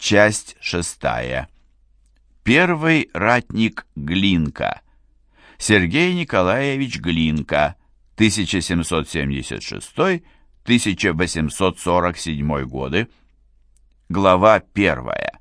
Часть шестая. Первый ратник Глинка. Сергей Николаевич Глинка, 1776-1847 годы. Глава первая.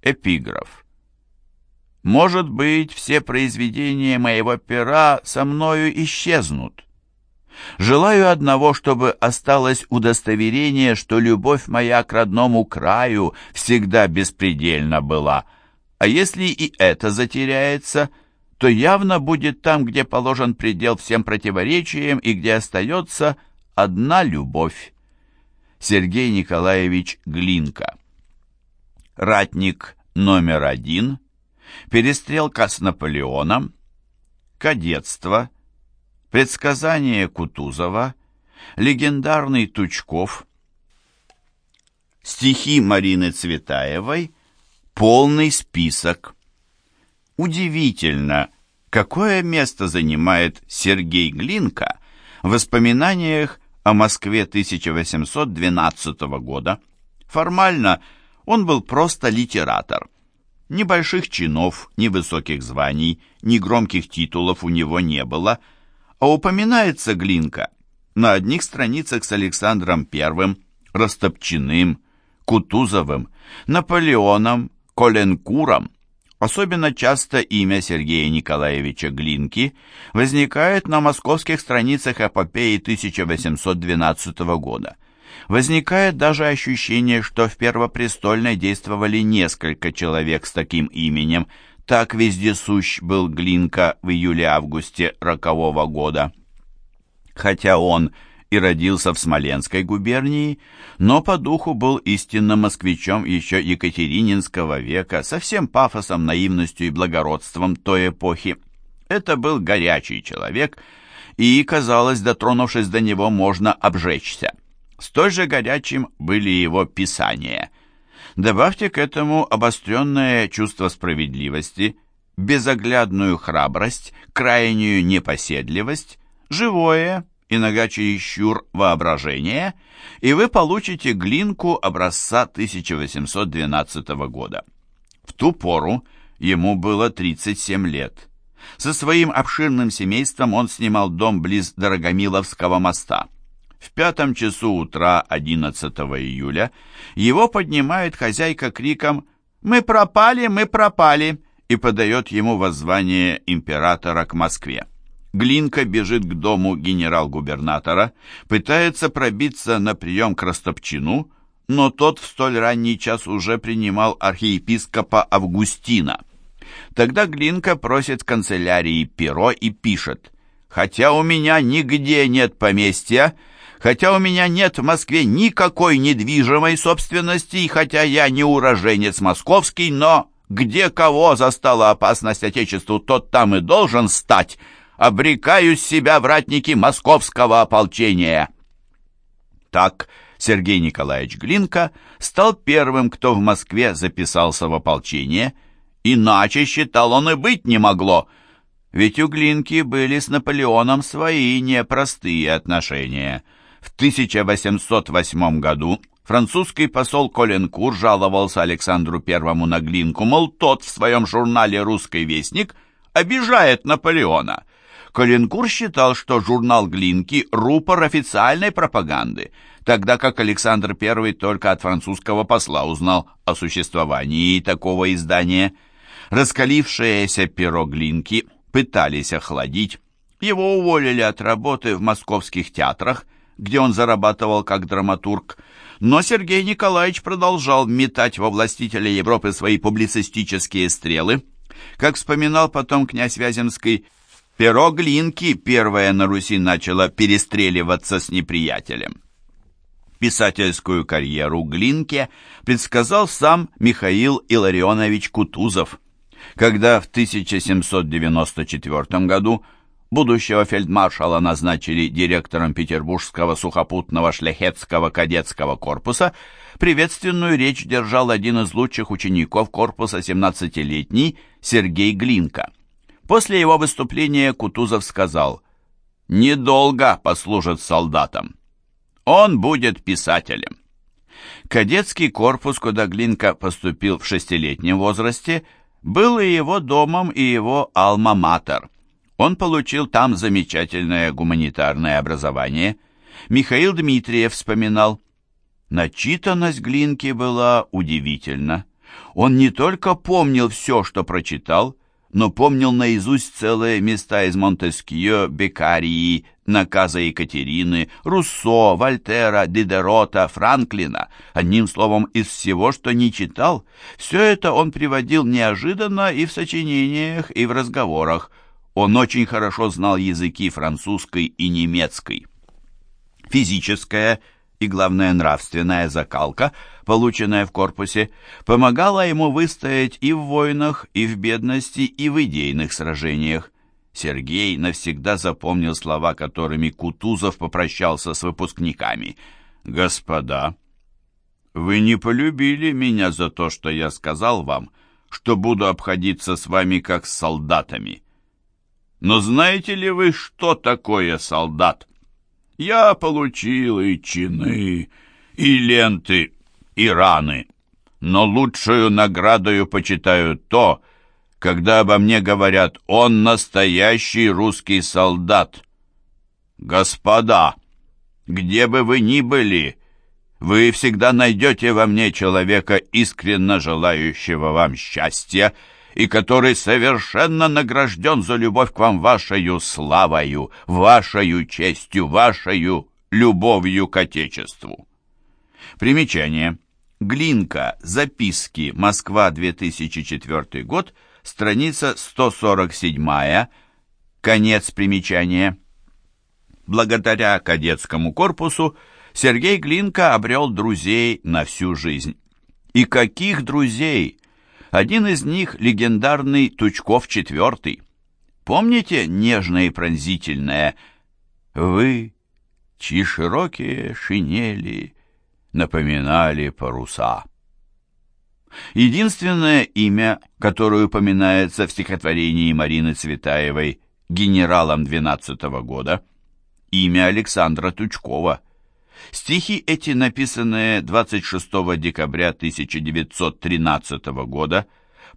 Эпиграф. Может быть, все произведения моего пера со мною исчезнут. Желаю одного, чтобы осталось удостоверение, что любовь моя к родному краю всегда беспредельна была. А если и это затеряется, то явно будет там, где положен предел всем противоречиям и где остается одна любовь. Сергей Николаевич Глинка Ратник номер один Перестрелка с Наполеоном Кадетство – Предсказание Кутузова, легендарный Тучков, стихи Марины Цветаевой, полный список. Удивительно, какое место занимает Сергей Глинка в воспоминаниях о Москве 1812 года. Формально он был просто литератор. Ни больших чинов, ни высоких званий, ни громких титулов у него не было – а упоминается Глинка на одних страницах с Александром I, Растопчиным, Кутузовым, Наполеоном, Коленкуром. Особенно часто имя Сергея Николаевича Глинки возникает на московских страницах эпопеи 1812 года. Возникает даже ощущение, что в Первопрестольной действовали несколько человек с таким именем – так вездесущ был Глинка в июле-августе рокового года. Хотя он и родился в Смоленской губернии, но по духу был истинно москвичом еще Екатерининского века, со всем пафосом, наивностью и благородством той эпохи. Это был горячий человек, и, казалось, дотронувшись до него, можно обжечься. Столь же горячим были его писания – Добавьте к этому обостренное чувство справедливости, безоглядную храбрость, крайнюю непоседливость, живое, иногда чересчур воображение, и вы получите глинку образца 1812 года. В ту пору ему было 37 лет. Со своим обширным семейством он снимал дом близ Дорогомиловского моста – в пятом часу утра 11 июля его поднимает хозяйка криком «Мы пропали, мы пропали!» и подает ему воззвание императора к Москве. Глинка бежит к дому генерал-губернатора, пытается пробиться на прием к Растопчину, но тот в столь ранний час уже принимал архиепископа Августина. Тогда Глинка просит канцелярии перо и пишет «Хотя у меня нигде нет поместья, Хотя у меня нет в Москве никакой недвижимой собственности, и хотя я не уроженец московский, но где кого застала опасность Отечеству, тот там и должен стать. Обрекаю себя в ратники московского ополчения. Так Сергей Николаевич Глинка стал первым, кто в Москве записался в ополчение. Иначе, считал он, и быть не могло. Ведь у Глинки были с Наполеоном свои непростые отношения – в 1808 году французский посол Коленкур жаловался Александру Первому на Глинку, мол, тот в своем журнале «Русский вестник» обижает Наполеона. Коленкур считал, что журнал Глинки – рупор официальной пропаганды, тогда как Александр I только от французского посла узнал о существовании такого издания. Раскалившееся перо Глинки пытались охладить. Его уволили от работы в московских театрах – где он зарабатывал как драматург, но Сергей Николаевич продолжал метать во властителя Европы свои публицистические стрелы. Как вспоминал потом князь Вяземский, перо Глинки первое на Руси начало перестреливаться с неприятелем. Писательскую карьеру Глинке предсказал сам Михаил Илларионович Кутузов, когда в 1794 году будущего фельдмаршала назначили директором Петербургского сухопутного шляхетского кадетского корпуса, приветственную речь держал один из лучших учеников корпуса 17-летний Сергей Глинка. После его выступления Кутузов сказал «Недолго послужит солдатам. Он будет писателем». Кадетский корпус, куда Глинка поступил в шестилетнем возрасте, был и его домом, и его алма-матер. Он получил там замечательное гуманитарное образование. Михаил Дмитриев вспоминал, начитанность Глинки была удивительна. Он не только помнил все, что прочитал, но помнил наизусть целые места из Монтескье, Бекарии, наказа Екатерины, Руссо, Вольтера, Дидерота, Франклина. Одним словом, из всего, что не читал, все это он приводил неожиданно и в сочинениях, и в разговорах. Он очень хорошо знал языки французской и немецкой. Физическая и, главное, нравственная закалка, полученная в корпусе, помогала ему выстоять и в войнах, и в бедности, и в идейных сражениях. Сергей навсегда запомнил слова, которыми Кутузов попрощался с выпускниками. «Господа, вы не полюбили меня за то, что я сказал вам, что буду обходиться с вами как с солдатами. Но знаете ли вы, что такое солдат?» Я получил и чины, и ленты, и раны, но лучшую наградою почитаю то, когда обо мне говорят «он настоящий русский солдат». Господа, где бы вы ни были, вы всегда найдете во мне человека, искренне желающего вам счастья, и который совершенно награжден за любовь к вам вашею славою, вашею честью, вашею любовью к Отечеству. Примечание. Глинка. Записки. Москва, 2004 год. Страница 147. Конец примечания. Благодаря кадетскому корпусу Сергей Глинка обрел друзей на всю жизнь. И каких друзей! Один из них — легендарный Тучков IV. Помните нежное и пронзительное «Вы, чьи широкие шинели напоминали паруса»? Единственное имя, которое упоминается в стихотворении Марины Цветаевой генералом 12 -го года, имя Александра Тучкова — Стихи эти, написанные 26 декабря 1913 года,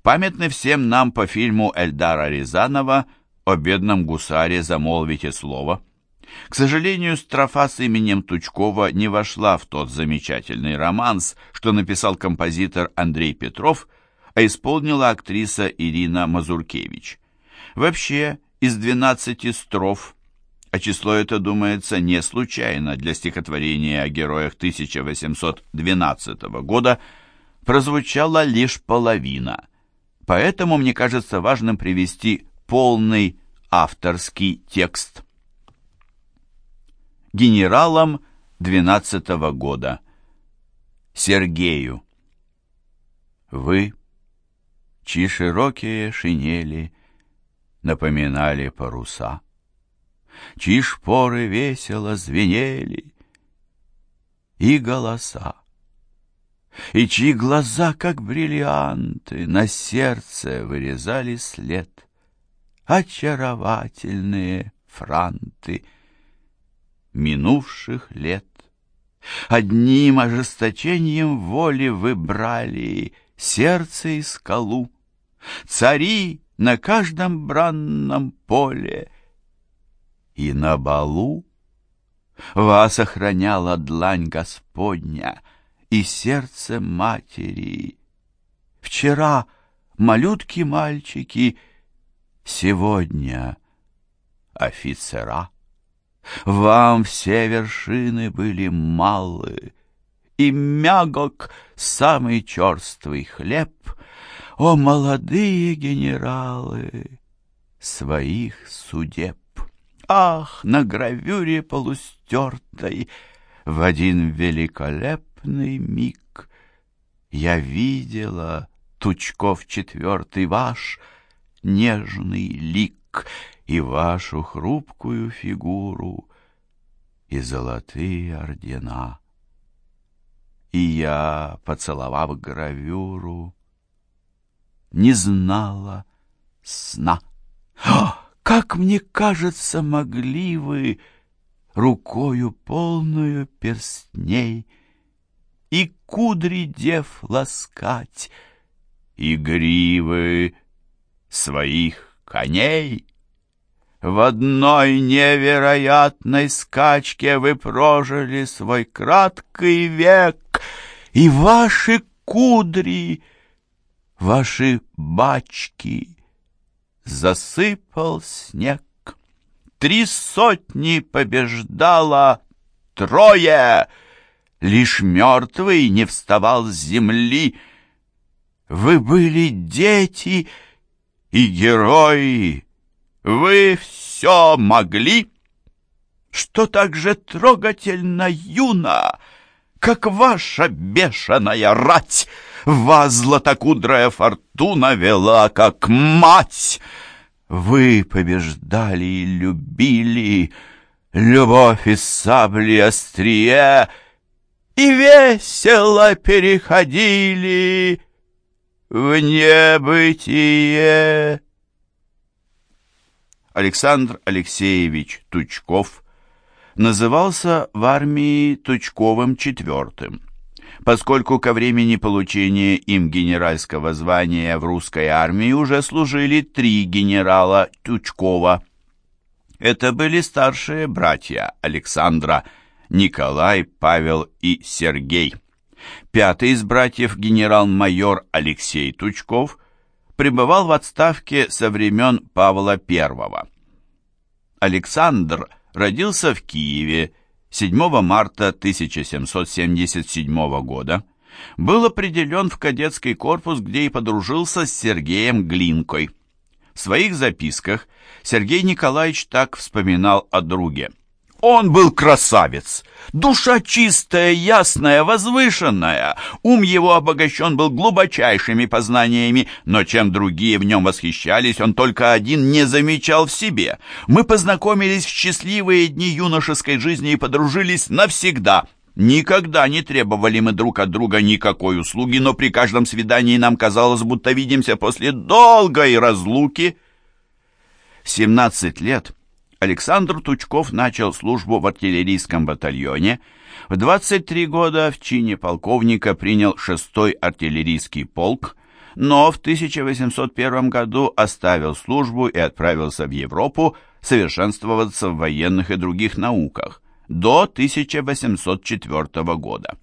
памятны всем нам по фильму Эльдара Рязанова «О бедном гусаре замолвите слово». К сожалению, строфа с именем Тучкова не вошла в тот замечательный романс, что написал композитор Андрей Петров, а исполнила актриса Ирина Мазуркевич. Вообще, из 12 строф а число это, думается, не случайно для стихотворения о героях 1812 года, прозвучала лишь половина. Поэтому мне кажется важным привести полный авторский текст. Генералом 12 года. Сергею. Вы, чьи широкие шинели напоминали паруса, чьи шпоры весело звенели, и голоса, и чьи глаза, как бриллианты, на сердце вырезали след. Очаровательные франты минувших лет. Одним ожесточением воли выбрали сердце и скалу. Цари на каждом бранном поле и на балу Вас охраняла длань Господня и сердце матери. Вчера малютки-мальчики, сегодня офицера. Вам все вершины были малы, и мягок самый черствый хлеб. О, молодые генералы своих судеб! Ах, на гравюре полустертой В один великолепный миг Я видела Тучков четвертый ваш Нежный лик И вашу хрупкую фигуру И золотые ордена. И я, поцеловав гравюру, Не знала сна. Ах! Как мне кажется, могли вы рукою полную перстней и кудри дев ласкать, и гривы своих коней. В одной невероятной скачке вы прожили свой краткий век, и ваши кудри, ваши бачки засыпал снег. Три сотни побеждало трое, лишь мертвый не вставал с земли. Вы были дети и герои, вы все могли, что так же трогательно юно, как ваша бешеная рать. Вас златокудрая фортуна вела, как мать. Вы побеждали и любили, любовь из сабли острие, И весело переходили в небытие. Александр Алексеевич Тучков назывался в армии Тучковым четвертым, поскольку ко времени получения им генеральского звания в русской армии уже служили три генерала Тучкова. Это были старшие братья Александра, Николай, Павел и Сергей. Пятый из братьев генерал-майор Алексей Тучков – пребывал в отставке со времен Павла I. Александр родился в Киеве 7 марта 1777 года, был определен в кадетский корпус, где и подружился с Сергеем Глинкой. В своих записках Сергей Николаевич так вспоминал о друге – он был красавец, душа чистая, ясная, возвышенная. Ум его обогащен был глубочайшими познаниями, но чем другие в нем восхищались, он только один не замечал в себе. Мы познакомились в счастливые дни юношеской жизни и подружились навсегда. Никогда не требовали мы друг от друга никакой услуги, но при каждом свидании нам казалось, будто видимся после долгой разлуки. В 17 лет Александр Тучков начал службу в артиллерийском батальоне. В 23 года в чине полковника принял 6-й артиллерийский полк, но в 1801 году оставил службу и отправился в Европу совершенствоваться в военных и других науках до 1804 года.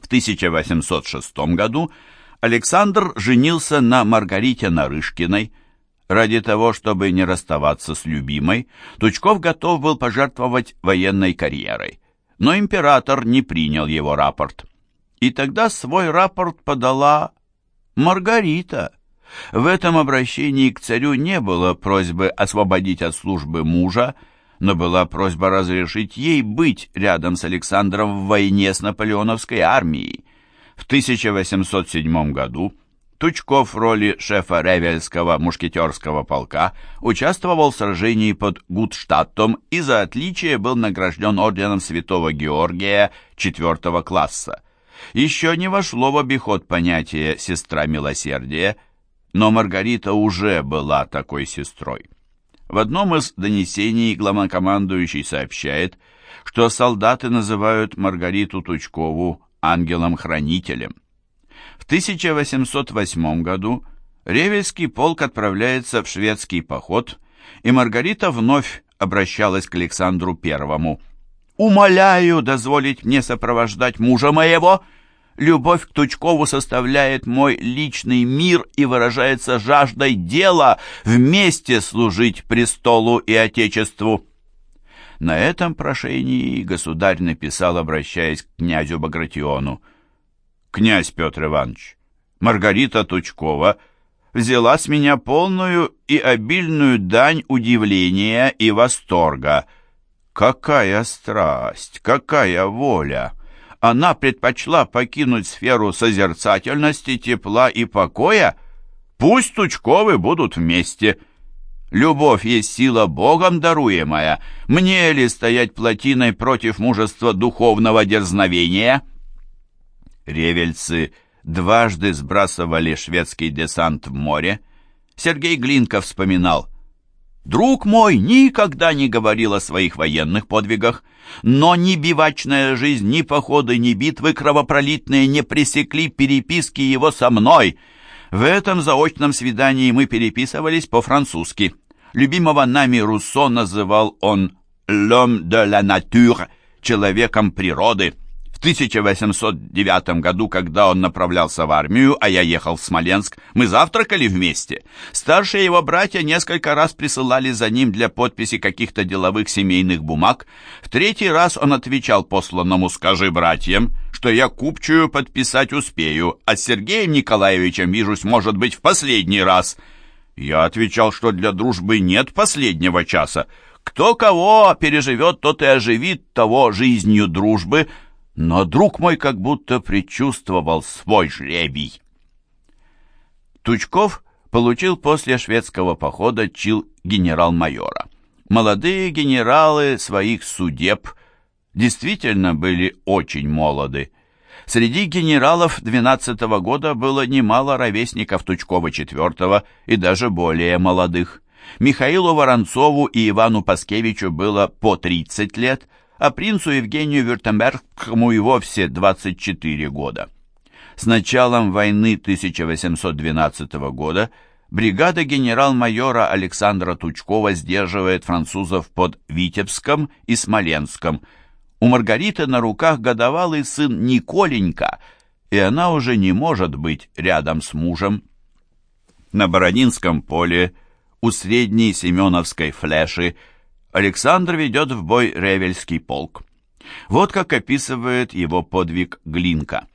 В 1806 году Александр женился на Маргарите Нарышкиной, Ради того, чтобы не расставаться с любимой, Тучков готов был пожертвовать военной карьерой. Но император не принял его рапорт. И тогда свой рапорт подала Маргарита. В этом обращении к царю не было просьбы освободить от службы мужа, но была просьба разрешить ей быть рядом с Александром в войне с наполеоновской армией. В 1807 году Тучков в роли шефа Ревельского мушкетерского полка участвовал в сражении под Гудштадтом и за отличие был награжден орденом Святого Георгия четвертого класса. Еще не вошло в обиход понятие «сестра милосердия», но Маргарита уже была такой сестрой. В одном из донесений главнокомандующий сообщает, что солдаты называют Маргариту Тучкову ангелом-хранителем. В 1808 году Ревельский полк отправляется в шведский поход, и Маргарита вновь обращалась к Александру Первому. «Умоляю дозволить мне сопровождать мужа моего. Любовь к Тучкову составляет мой личный мир и выражается жаждой дела вместе служить престолу и Отечеству». На этом прошении государь написал, обращаясь к князю Багратиону – князь Петр Иванович, Маргарита Тучкова взяла с меня полную и обильную дань удивления и восторга. Какая страсть, какая воля! Она предпочла покинуть сферу созерцательности, тепла и покоя? Пусть Тучковы будут вместе. Любовь есть сила Богом даруемая. Мне ли стоять плотиной против мужества духовного дерзновения?» Ревельцы дважды сбрасывали шведский десант в море. Сергей Глинка вспоминал, Друг мой никогда не говорил о своих военных подвигах, но ни бивачная жизнь, ни походы, ни битвы кровопролитные не пресекли переписки его со мной. В этом заочном свидании мы переписывались по-французски. Любимого нами Руссо называл он «l'homme de la nature», «человеком природы». 1809 году, когда он направлялся в армию, а я ехал в Смоленск, мы завтракали вместе. Старшие его братья несколько раз присылали за ним для подписи каких-то деловых семейных бумаг. В третий раз он отвечал посланному «Скажи братьям, что я купчую подписать успею, а с Сергеем Николаевичем вижусь, может быть, в последний раз». Я отвечал, что для дружбы нет последнего часа. Кто кого переживет, тот и оживит того жизнью дружбы – но друг мой как будто предчувствовал свой жребий. Тучков получил после шведского похода чил генерал-майора. Молодые генералы своих судеб действительно были очень молоды. Среди генералов 12 -го года было немало ровесников Тучкова IV и даже более молодых. Михаилу Воронцову и Ивану Паскевичу было по 30 лет – а принцу Евгению Вюртембергскому и вовсе 24 года. С началом войны 1812 года бригада генерал-майора Александра Тучкова сдерживает французов под Витебском и Смоленском. У Маргариты на руках годовалый сын Николенька, и она уже не может быть рядом с мужем. На Бородинском поле у средней Семеновской флеши Александр ведет в бой Ревельский полк. Вот как описывает его подвиг Глинка.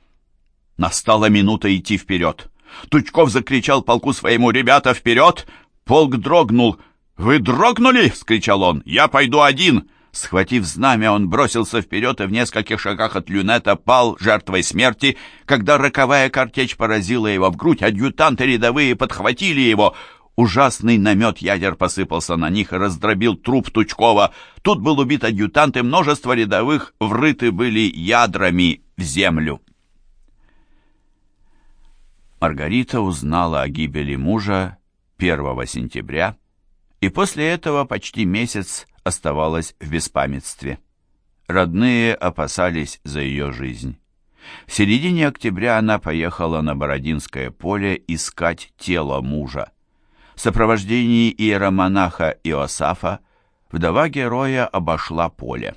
Настала минута идти вперед. Тучков закричал полку своему «Ребята, вперед!» Полк дрогнул. «Вы дрогнули?» — вскричал он. «Я пойду один!» Схватив знамя, он бросился вперед и в нескольких шагах от люнета пал жертвой смерти. Когда роковая картечь поразила его в грудь, адъютанты рядовые подхватили его. Ужасный намет ядер посыпался на них и раздробил труп Тучкова. Тут был убит адъютант, и множество рядовых врыты были ядрами в землю. Маргарита узнала о гибели мужа 1 сентября, и после этого почти месяц оставалась в беспамятстве. Родные опасались за ее жизнь. В середине октября она поехала на Бородинское поле искать тело мужа. В сопровождении иеромонаха Иосафа вдова героя обошла поле.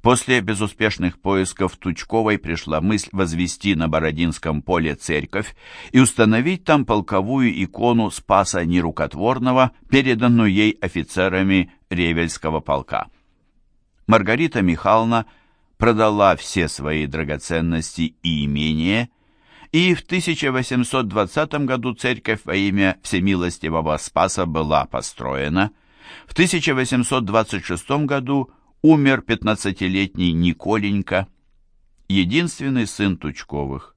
После безуспешных поисков Тучковой пришла мысль возвести на Бородинском поле церковь и установить там полковую икону Спаса Нерукотворного, переданную ей офицерами Ревельского полка. Маргарита Михайловна продала все свои драгоценности и имения и в 1820 году церковь во имя Всемилостивого Спаса была построена. В 1826 году умер 15-летний Николенька, единственный сын Тучковых.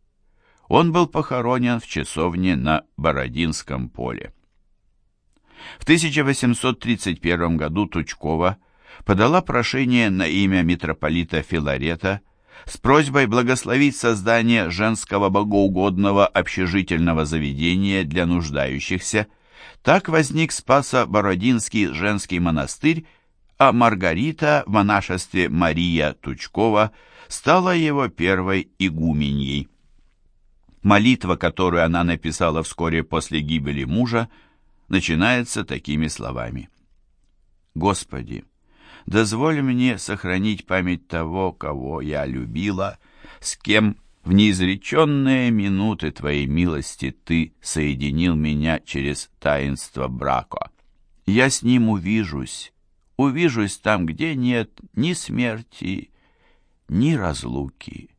Он был похоронен в часовне на Бородинском поле. В 1831 году Тучкова подала прошение на имя митрополита Филарета с просьбой благословить создание женского богоугодного общежительного заведения для нуждающихся. Так возник Спасо-Бородинский женский монастырь, а Маргарита в монашестве Мария Тучкова стала его первой игуменьей. Молитва, которую она написала вскоре после гибели мужа, начинается такими словами. «Господи, дозволь мне сохранить память того, кого я любила, с кем в неизреченные минуты Твоей милости Ты соединил меня через таинство брака. Я с ним увижусь, увижусь там, где нет ни смерти, ни разлуки.